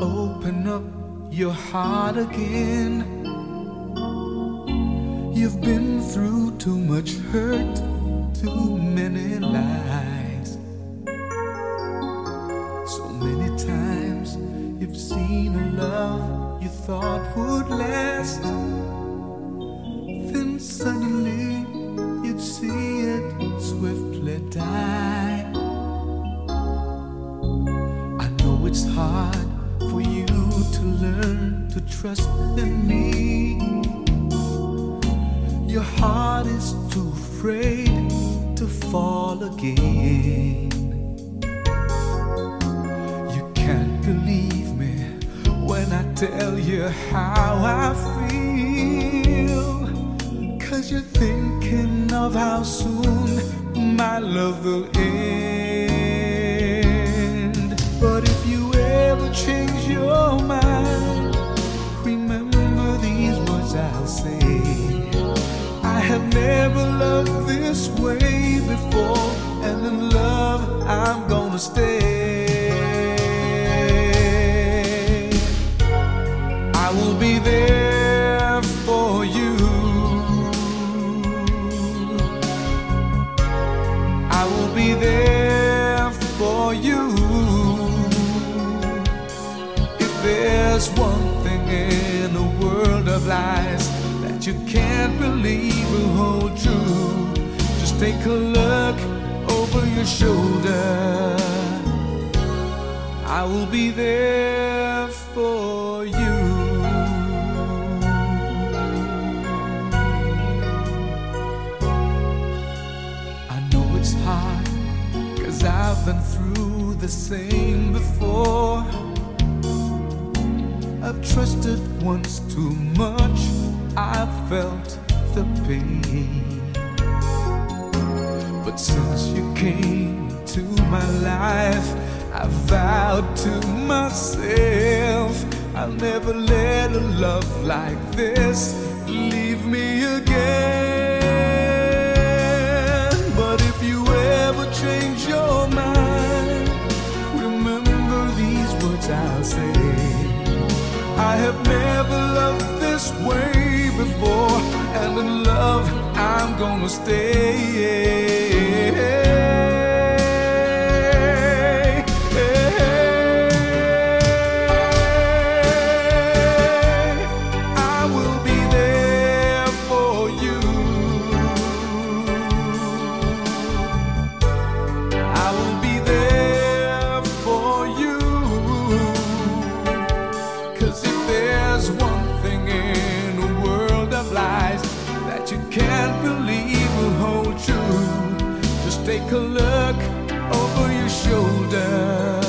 Open up your heart again. You've been through too much hurt, too many lies. So many times you've seen a love you thought would to learn to trust in me. Your heart is too afraid to fall again. You can't believe me when I tell you how I feel. Cause you're thinking of how soon my love will end. I'll say. I have never loved this way before, and in love I'm gonna stay. I will be there for you. I will be there for you. If there's one thing of lies that you can't believe will hold true, just take a look over your shoulder. I will be there for you. I know it's hard, cause I've been through the same before. I've trusted once too much, I felt the pain. But since you came to my life, I vowed to myself I'll never let a love like this leave me again. Never loved this way before, and in love I'm gonna stay. That you can't believe will hold true, just take a look over your shoulder.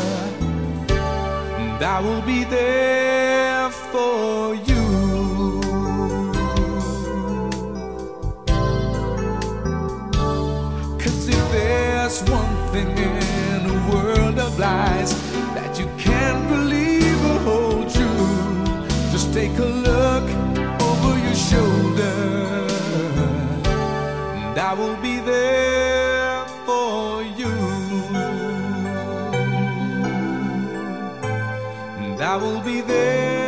And I will be there for you. Cause if there's one thing in a world of lies that you can't And I will be there for you. And I will be there